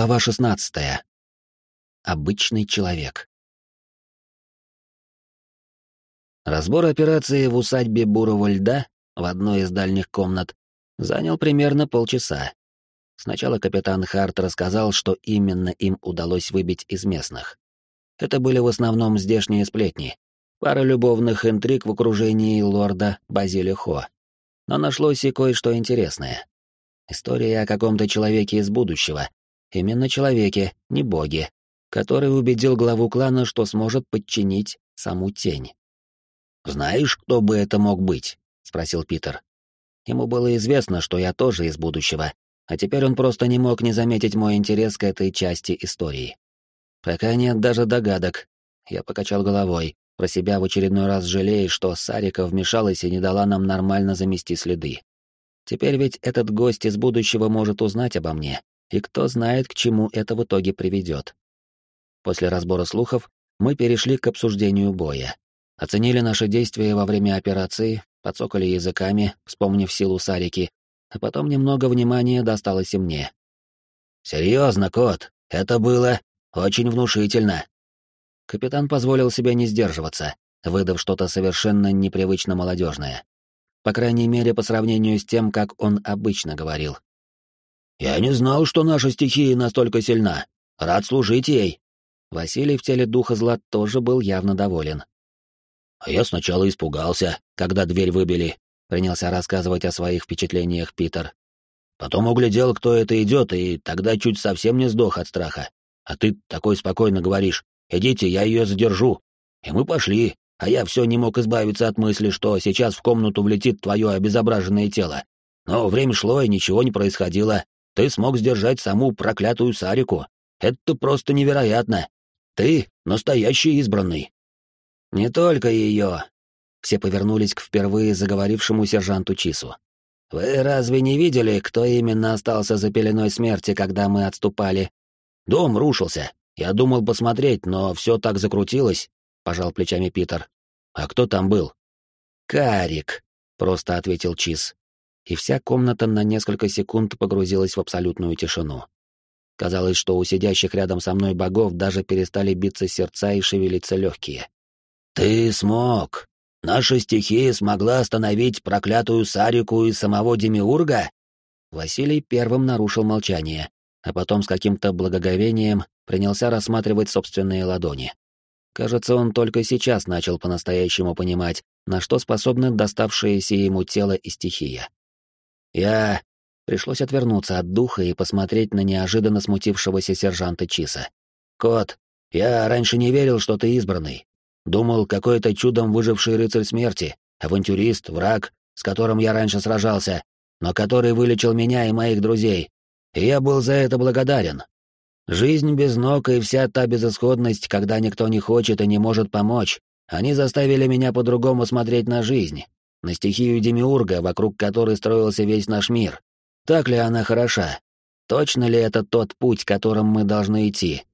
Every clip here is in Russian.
Глава 16. Обычный человек. Разбор операции в усадьбе Бурого льда в одной из дальних комнат занял примерно полчаса. Сначала капитан Харт рассказал, что именно им удалось выбить из местных. Это были в основном здешние сплетни, пара любовных интриг в окружении лорда Базили Хо. Но нашлось и кое-что интересное. История о каком-то человеке из будущего, Именно человеке, не боги, который убедил главу клана, что сможет подчинить саму тень. «Знаешь, кто бы это мог быть?» — спросил Питер. Ему было известно, что я тоже из будущего, а теперь он просто не мог не заметить мой интерес к этой части истории. Пока нет даже догадок. Я покачал головой, про себя в очередной раз жалея, что Сарика вмешалась и не дала нам нормально замести следы. Теперь ведь этот гость из будущего может узнать обо мне, и кто знает, к чему это в итоге приведет. После разбора слухов мы перешли к обсуждению боя. Оценили наши действия во время операции, подсокали языками, вспомнив силу Сарики, а потом немного внимания досталось и мне. «Серьезно, кот, это было очень внушительно». Капитан позволил себе не сдерживаться, выдав что-то совершенно непривычно молодежное. По крайней мере, по сравнению с тем, как он обычно говорил. «Я не знал, что наша стихия настолько сильна. Рад служить ей». Василий в теле духа зла тоже был явно доволен. «А я сначала испугался, когда дверь выбили», — принялся рассказывать о своих впечатлениях Питер. «Потом углядел, кто это идет, и тогда чуть совсем не сдох от страха. А ты такой спокойно говоришь, идите, я ее задержу. И мы пошли, а я все не мог избавиться от мысли, что сейчас в комнату влетит твое обезображенное тело. Но время шло, и ничего не происходило, ты смог сдержать саму проклятую Сарику. Это просто невероятно. Ты настоящий избранный. Не только ее. Все повернулись к впервые заговорившему сержанту Чису. Вы разве не видели, кто именно остался за пеленой смерти, когда мы отступали? Дом рушился. Я думал посмотреть, но все так закрутилось, пожал плечами Питер. А кто там был? Карик, просто ответил Чиз и вся комната на несколько секунд погрузилась в абсолютную тишину. Казалось, что у сидящих рядом со мной богов даже перестали биться сердца и шевелиться легкие. «Ты смог! Наша стихия смогла остановить проклятую Сарику и самого Демиурга?» Василий первым нарушил молчание, а потом с каким-то благоговением принялся рассматривать собственные ладони. Кажется, он только сейчас начал по-настоящему понимать, на что способны доставшиеся ему тело и стихия. Я... Пришлось отвернуться от духа и посмотреть на неожиданно смутившегося сержанта Чиса. «Кот, я раньше не верил, что ты избранный. Думал, какой-то чудом выживший рыцарь смерти, авантюрист, враг, с которым я раньше сражался, но который вылечил меня и моих друзей. И я был за это благодарен. Жизнь без ног и вся та безысходность, когда никто не хочет и не может помочь, они заставили меня по-другому смотреть на жизнь, на стихию Демиурга, вокруг которой строился весь наш мир. Так ли она хороша? Точно ли это тот путь, которым мы должны идти?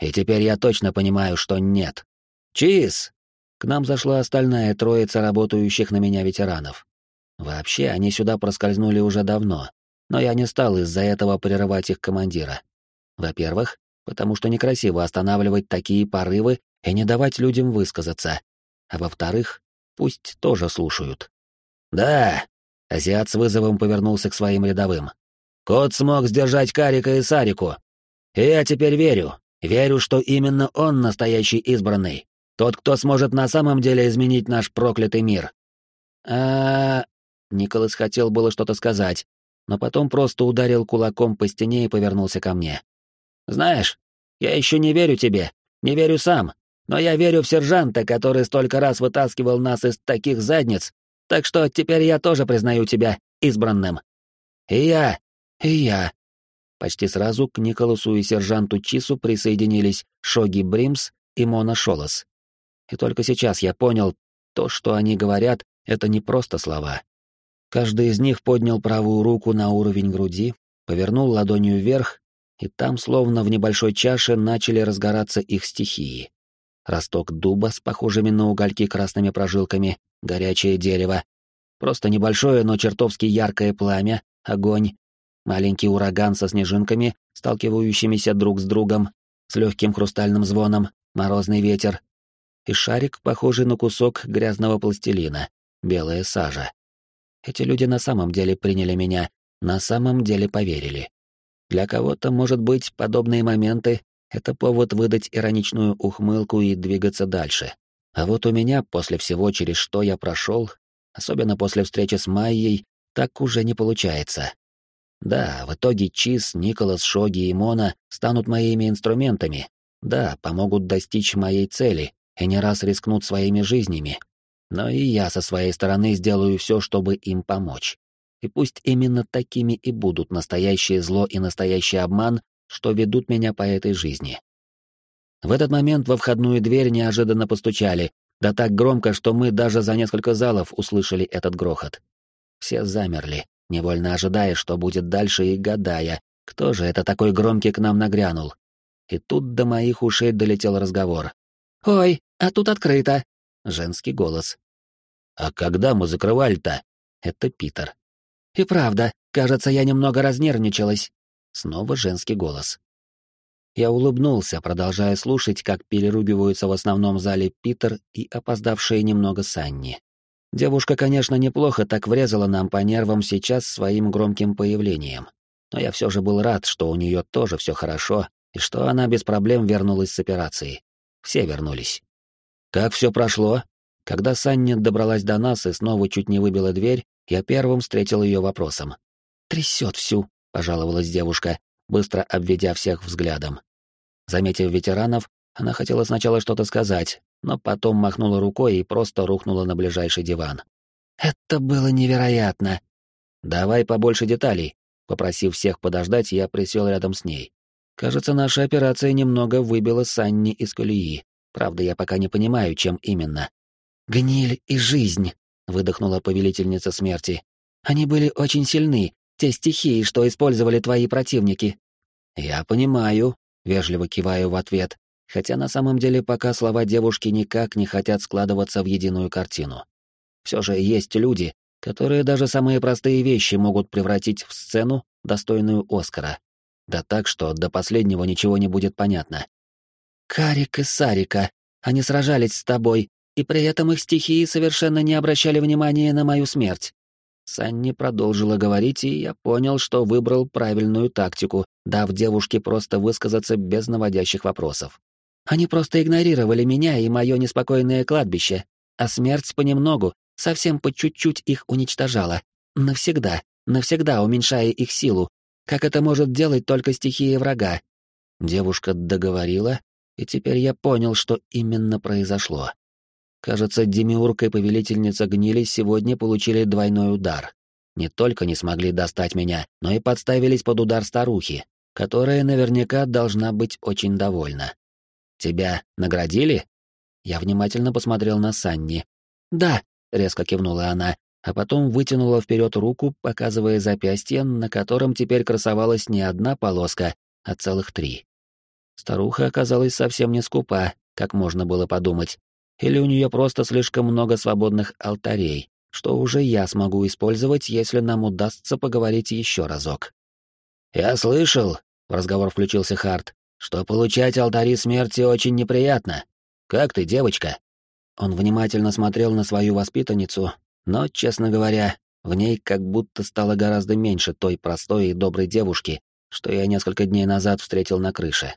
И теперь я точно понимаю, что нет. Чиз! К нам зашла остальная троица работающих на меня ветеранов. Вообще, они сюда проскользнули уже давно, но я не стал из-за этого прерывать их командира. Во-первых, потому что некрасиво останавливать такие порывы и не давать людям высказаться. А во-вторых, пусть тоже слушают. «Да!» — азиат с вызовом повернулся к своим рядовым. «Кот смог сдержать Карика и Сарику. И я теперь верю, верю, что именно он настоящий избранный, тот, кто сможет на самом деле изменить наш проклятый мир». А, Николас хотел было что-то сказать, но потом просто ударил кулаком по стене и повернулся ко мне. «Знаешь, я еще не верю тебе, не верю сам, но я верю в сержанта, который столько раз вытаскивал нас из таких задниц, так что теперь я тоже признаю тебя избранным. И я, и я. Почти сразу к Николасу и сержанту Чису присоединились Шоги Бримс и Мона Шолос. И только сейчас я понял, то, что они говорят, это не просто слова. Каждый из них поднял правую руку на уровень груди, повернул ладонью вверх, и там, словно в небольшой чаше, начали разгораться их стихии. Росток дуба с похожими на угольки красными прожилками, горячее дерево, просто небольшое, но чертовски яркое пламя, огонь, маленький ураган со снежинками, сталкивающимися друг с другом, с легким хрустальным звоном, морозный ветер и шарик, похожий на кусок грязного пластилина, белая сажа. Эти люди на самом деле приняли меня, на самом деле поверили. Для кого-то, может быть, подобные моменты — это повод выдать ироничную ухмылку и двигаться дальше. А вот у меня, после всего, через что я прошел, особенно после встречи с Майей, так уже не получается. Да, в итоге Чиз, Николас, Шоги и Мона станут моими инструментами. Да, помогут достичь моей цели и не раз рискнут своими жизнями. Но и я со своей стороны сделаю все, чтобы им помочь. И пусть именно такими и будут настоящее зло и настоящий обман, что ведут меня по этой жизни. В этот момент во входную дверь неожиданно постучали, да так громко, что мы даже за несколько залов услышали этот грохот. Все замерли, невольно ожидая, что будет дальше, и гадая, кто же это такой громкий к нам нагрянул. И тут до моих ушей долетел разговор. «Ой, а тут открыто!» — женский голос. «А когда мы закрывали-то?» — это Питер. «И правда, кажется, я немного разнервничалась». Снова женский голос. Я улыбнулся, продолжая слушать, как переругиваются в основном зале Питер и опоздавшие немного Санни. Девушка, конечно, неплохо так врезала нам по нервам сейчас своим громким появлением. Но я все же был рад, что у нее тоже все хорошо, и что она без проблем вернулась с операции. Все вернулись. Как все прошло? Когда Санни добралась до нас и снова чуть не выбила дверь, я первым встретил ее вопросом. «Трясет всю», — пожаловалась девушка, быстро обведя всех взглядом. Заметив ветеранов, она хотела сначала что-то сказать, но потом махнула рукой и просто рухнула на ближайший диван. «Это было невероятно!» «Давай побольше деталей», — попросив всех подождать, я присел рядом с ней. Кажется, наша операция немного выбила Санни из колеи. Правда, я пока не понимаю, чем именно. «Гниль и жизнь», — выдохнула повелительница смерти. «Они были очень сильны, те стихии, что использовали твои противники». «Я понимаю», — вежливо киваю в ответ, хотя на самом деле пока слова девушки никак не хотят складываться в единую картину. Все же есть люди, которые даже самые простые вещи могут превратить в сцену, достойную Оскара. Да так, что до последнего ничего не будет понятно. «Карик и Сарика, они сражались с тобой, и при этом их стихии совершенно не обращали внимания на мою смерть». Санни продолжила говорить, и я понял, что выбрал правильную тактику, дав девушке просто высказаться без наводящих вопросов. Они просто игнорировали меня и мое неспокойное кладбище, а смерть понемногу, совсем по чуть-чуть их уничтожала. Навсегда, навсегда уменьшая их силу, как это может делать только стихия врага. Девушка договорила, и теперь я понял, что именно произошло. Кажется, Демиург и Повелительница Гнили сегодня получили двойной удар. Не только не смогли достать меня, но и подставились под удар старухи, которая наверняка должна быть очень довольна. «Тебя наградили?» Я внимательно посмотрел на Санни. «Да», — резко кивнула она, а потом вытянула вперед руку, показывая запястье, на котором теперь красовалась не одна полоска, а целых три. Старуха оказалась совсем не скупа, как можно было подумать. Или у нее просто слишком много свободных алтарей, что уже я смогу использовать, если нам удастся поговорить еще разок. «Я слышал», — в разговор включился Харт, что получать алтари смерти очень неприятно. Как ты, девочка?» Он внимательно смотрел на свою воспитанницу, но, честно говоря, в ней как будто стало гораздо меньше той простой и доброй девушки, что я несколько дней назад встретил на крыше.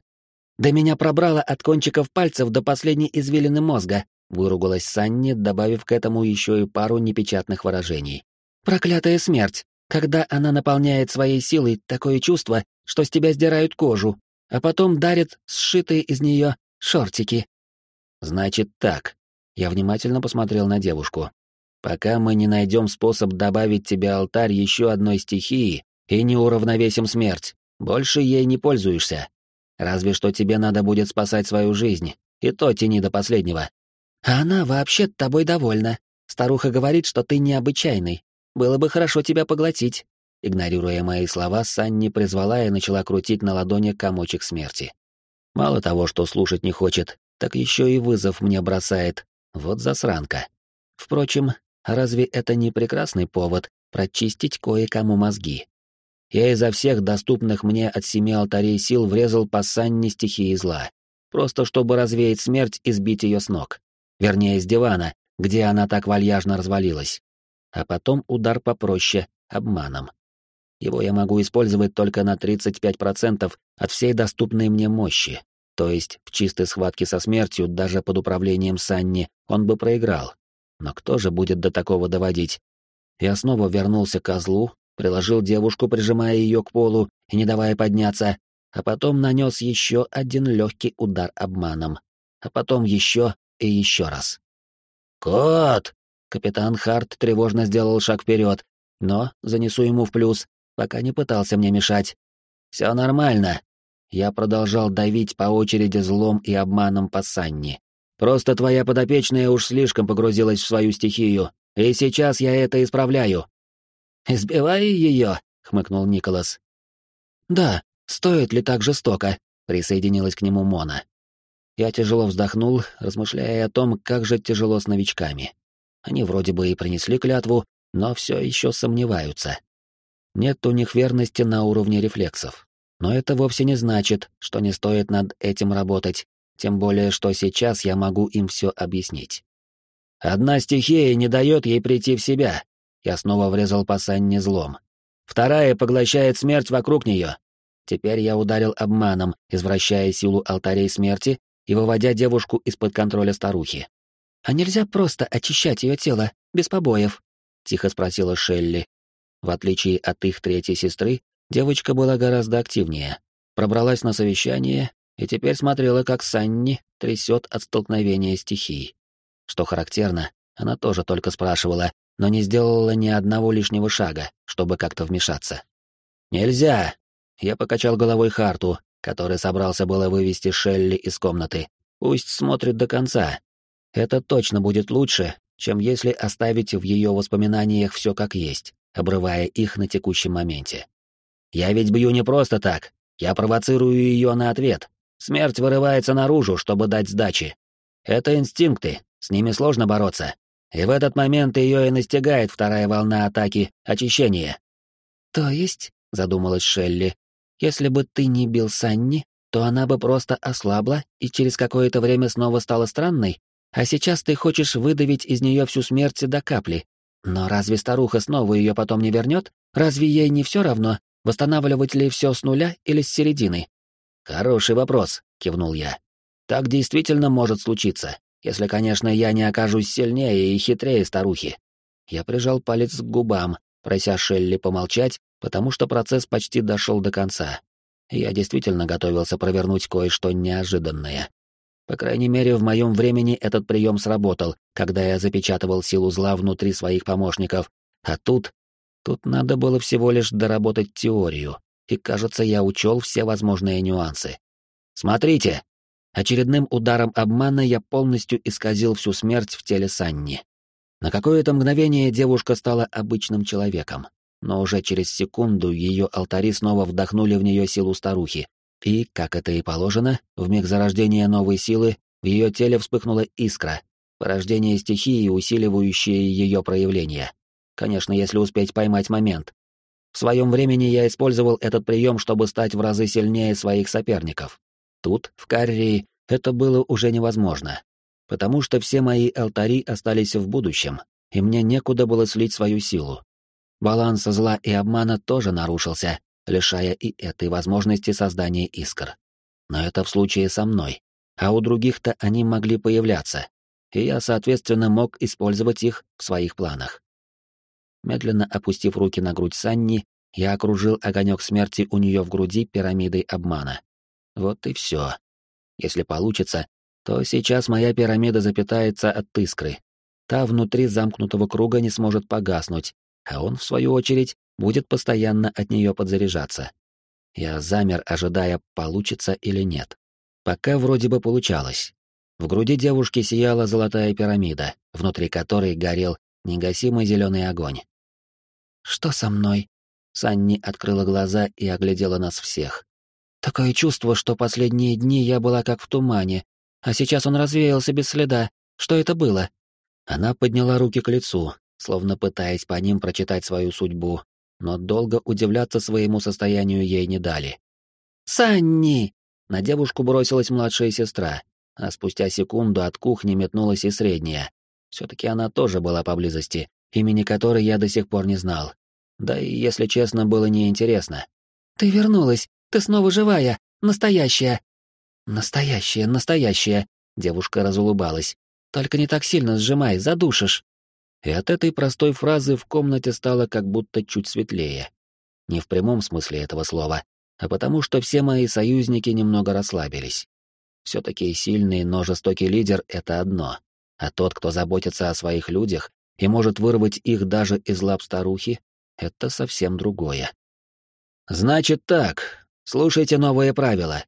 «Да меня пробрало от кончиков пальцев до последней извилины мозга», выругалась Санни, добавив к этому еще и пару непечатных выражений. «Проклятая смерть! Когда она наполняет своей силой такое чувство, что с тебя сдирают кожу, а потом дарит сшитые из нее шортики. Значит так. Я внимательно посмотрел на девушку. Пока мы не найдем способ добавить тебе алтарь еще одной стихии и не уравновесим смерть, больше ей не пользуешься. Разве что тебе надо будет спасать свою жизнь, и то тяни до последнего. А она вообще тобой довольна. Старуха говорит, что ты необычайный. Было бы хорошо тебя поглотить. Игнорируя мои слова, Санни призвала и начала крутить на ладони комочек смерти. Мало того, что слушать не хочет, так еще и вызов мне бросает. Вот засранка. Впрочем, разве это не прекрасный повод прочистить кое-кому мозги? Я изо всех доступных мне от семи алтарей сил врезал по Санне стихии зла, просто чтобы развеять смерть и сбить ее с ног. Вернее, с дивана, где она так вальяжно развалилась. А потом удар попроще, обманом. Его я могу использовать только на 35% от всей доступной мне мощи. То есть в чистой схватке со смертью, даже под управлением Санни, он бы проиграл. Но кто же будет до такого доводить? Я снова вернулся к козлу, приложил девушку, прижимая ее к полу и не давая подняться, а потом нанес еще один легкий удар обманом, а потом еще и еще раз. «Кот!» — капитан Харт тревожно сделал шаг вперед, но занесу ему в плюс, пока не пытался мне мешать. «Все нормально». Я продолжал давить по очереди злом и обманом по Санни. «Просто твоя подопечная уж слишком погрузилась в свою стихию, и сейчас я это исправляю». «Избивай ее», — хмыкнул Николас. «Да, стоит ли так жестоко?» — присоединилась к нему Мона. Я тяжело вздохнул, размышляя о том, как же тяжело с новичками. Они вроде бы и принесли клятву, но все еще сомневаются. Нет у них верности на уровне рефлексов. Но это вовсе не значит, что не стоит над этим работать, тем более, что сейчас я могу им все объяснить. Одна стихия не дает ей прийти в себя. Я снова врезал по Санне злом. Вторая поглощает смерть вокруг нее. Теперь я ударил обманом, извращая силу алтарей смерти и выводя девушку из-под контроля старухи. «А нельзя просто очищать ее тело, без побоев?» — тихо спросила Шелли, в отличие от их третьей сестры, девочка была гораздо активнее. Пробралась на совещание и теперь смотрела, как Санни трясет от столкновения стихий. Что характерно, она тоже только спрашивала, но не сделала ни одного лишнего шага, чтобы как-то вмешаться. «Нельзя!» Я покачал головой Харту, который собрался было вывести Шелли из комнаты. Пусть смотрит до конца. Это точно будет лучше, чем если оставить в ее воспоминаниях все как есть обрывая их на текущем моменте. «Я ведь бью не просто так. Я провоцирую ее на ответ. Смерть вырывается наружу, чтобы дать сдачи. Это инстинкты, с ними сложно бороться. И в этот момент ее и настигает вторая волна атаки, очищения». «То есть», — задумалась Шелли, — «если бы ты не бил Санни, то она бы просто ослабла и через какое-то время снова стала странной, а сейчас ты хочешь выдавить из нее всю смерть до капли, но разве старуха снова ее потом не вернет? Разве ей не все равно, восстанавливать ли все с нуля или с середины? Хороший вопрос, кивнул я. Так действительно может случиться, если, конечно, я не окажусь сильнее и хитрее старухи. Я прижал палец к губам, прося Шелли помолчать, потому что процесс почти дошел до конца. Я действительно готовился провернуть кое-что неожиданное. По крайней мере, в моем времени этот прием сработал, когда я запечатывал силу зла внутри своих помощников. А тут... Тут надо было всего лишь доработать теорию. И, кажется, я учел все возможные нюансы. «Смотрите!» Очередным ударом обмана я полностью исказил всю смерть в теле Санни. На какое-то мгновение девушка стала обычным человеком, но уже через секунду ее алтари снова вдохнули в нее силу старухи, и, как это и положено, в миг зарождения новой силы в ее теле вспыхнула искра, порождение стихии, усиливающее ее проявление. Конечно, если успеть поймать момент. В своем времени я использовал этот прием, чтобы стать в разы сильнее своих соперников. Тут, в Каррии, это было уже невозможно, потому что все мои алтари остались в будущем, и мне некуда было слить свою силу. Баланс зла и обмана тоже нарушился, лишая и этой возможности создания искр. Но это в случае со мной, а у других-то они могли появляться, и я, соответственно, мог использовать их в своих планах. Медленно опустив руки на грудь Санни, я окружил огонек смерти у нее в груди пирамидой обмана. Вот и все. Если получится, то сейчас моя пирамида запитается от искры. Та внутри замкнутого круга не сможет погаснуть, а он, в свою очередь, будет постоянно от нее подзаряжаться. Я замер, ожидая, получится или нет. Пока вроде бы получалось. В груди девушки сияла золотая пирамида, внутри которой горел негасимый зеленый огонь. «Что со мной?» Санни открыла глаза и оглядела нас всех. «Такое чувство, что последние дни я была как в тумане, а сейчас он развеялся без следа. Что это было?» Она подняла руки к лицу, словно пытаясь по ним прочитать свою судьбу, но долго удивляться своему состоянию ей не дали. «Санни!» На девушку бросилась младшая сестра, а спустя секунду от кухни метнулась и средняя. Все-таки она тоже была поблизости, имени которой я до сих пор не знал. Да и, если честно, было неинтересно. «Ты вернулась! Ты снова живая! Настоящая!» «Настоящая, настоящая!» Девушка разулыбалась. «Только не так сильно сжимай, задушишь!» И от этой простой фразы в комнате стало как будто чуть светлее. Не в прямом смысле этого слова, а потому что все мои союзники немного расслабились. Все-таки сильный, но жестокий лидер — это одно, а тот, кто заботится о своих людях и может вырвать их даже из лап старухи, это совсем другое. «Значит так, слушайте новые правила».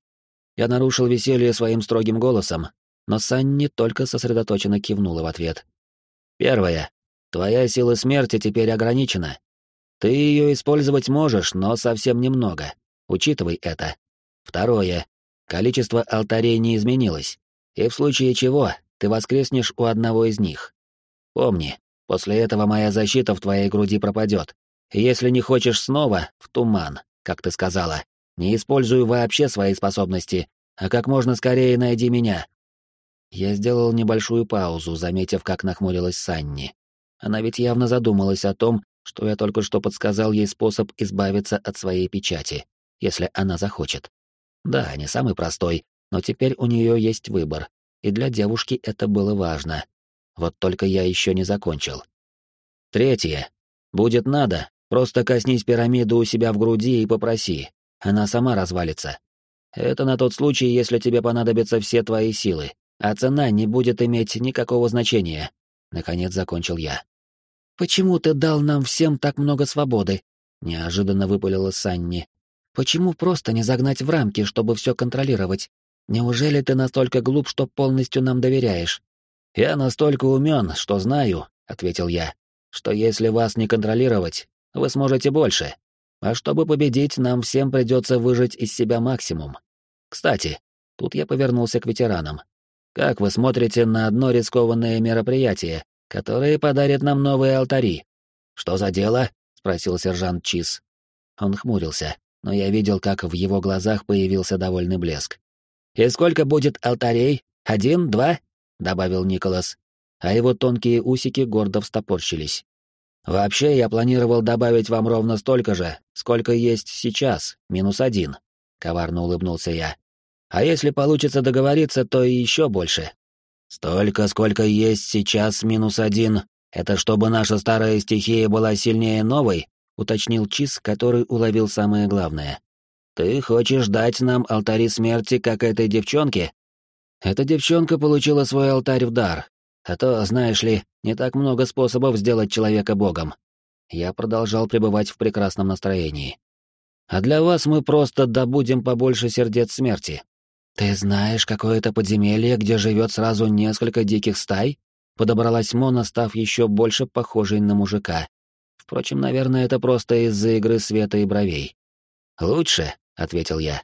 Я нарушил веселье своим строгим голосом, но Санни только сосредоточенно кивнула в ответ. «Первое. Твоя сила смерти теперь ограничена. Ты ее использовать можешь, но совсем немного. Учитывай это. Второе. Количество алтарей не изменилось. И в случае чего, ты воскреснешь у одного из них. Помни, после этого моя защита в твоей груди пропадет. Если не хочешь снова, в туман, как ты сказала, не используй вообще свои способности, а как можно скорее найди меня. Я сделал небольшую паузу, заметив, как нахмурилась Санни. Она ведь явно задумалась о том, что я только что подсказал ей способ избавиться от своей печати, если она захочет. Да, не самый простой, но теперь у нее есть выбор, и для девушки это было важно. Вот только я еще не закончил. Третье. Будет надо, просто коснись пирамиду у себя в груди и попроси. Она сама развалится. Это на тот случай, если тебе понадобятся все твои силы, а цена не будет иметь никакого значения. Наконец закончил я. «Почему ты дал нам всем так много свободы?» — неожиданно выпалила Санни. «Почему просто не загнать в рамки, чтобы все контролировать? Неужели ты настолько глуп, что полностью нам доверяешь?» «Я настолько умен, что знаю», — ответил я, «что если вас не контролировать, вы сможете больше. А чтобы победить, нам всем придется выжать из себя максимум. Кстати, тут я повернулся к ветеранам. Как вы смотрите на одно рискованное мероприятие, которые подарят нам новые алтари. Что за дело? спросил сержант Чиз. Он хмурился, но я видел, как в его глазах появился довольный блеск. И сколько будет алтарей? Один, два? добавил Николас, а его тонкие усики гордо встопорщились. Вообще, я планировал добавить вам ровно столько же, сколько есть сейчас, минус один. Коварно улыбнулся я. А если получится договориться, то и еще больше. Столько, сколько есть сейчас минус один. Это чтобы наша старая стихия была сильнее новой, уточнил Чиз, который уловил самое главное. Ты хочешь дать нам алтари смерти, как этой девчонке? Эта девчонка получила свой алтарь в дар. А то, знаешь ли, не так много способов сделать человека богом. Я продолжал пребывать в прекрасном настроении. А для вас мы просто добудем побольше сердец смерти. «Ты знаешь какое-то подземелье, где живет сразу несколько диких стай?» Подобралась Мона, став еще больше похожей на мужика. Впрочем, наверное, это просто из-за игры света и бровей. «Лучше», — ответил я.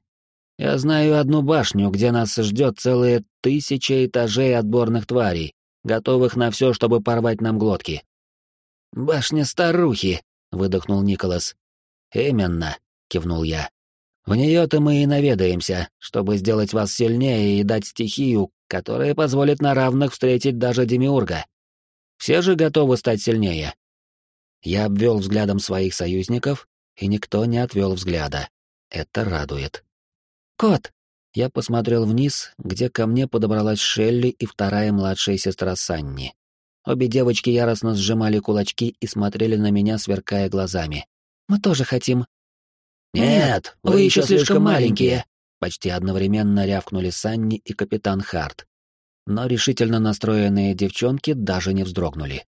«Я знаю одну башню, где нас ждет целые тысячи этажей отборных тварей, готовых на все, чтобы порвать нам глотки». «Башня старухи», — выдохнул Николас. «Именно», — кивнул я. В нее-то мы и наведаемся, чтобы сделать вас сильнее и дать стихию, которая позволит на равных встретить даже Демиурга. Все же готовы стать сильнее. Я обвел взглядом своих союзников, и никто не отвел взгляда. Это радует. «Кот!» Я посмотрел вниз, где ко мне подобралась Шелли и вторая младшая сестра Санни. Обе девочки яростно сжимали кулачки и смотрели на меня, сверкая глазами. «Мы тоже хотим», «Нет, вы, вы еще слишком маленькие!» Почти одновременно рявкнули Санни и капитан Харт. Но решительно настроенные девчонки даже не вздрогнули.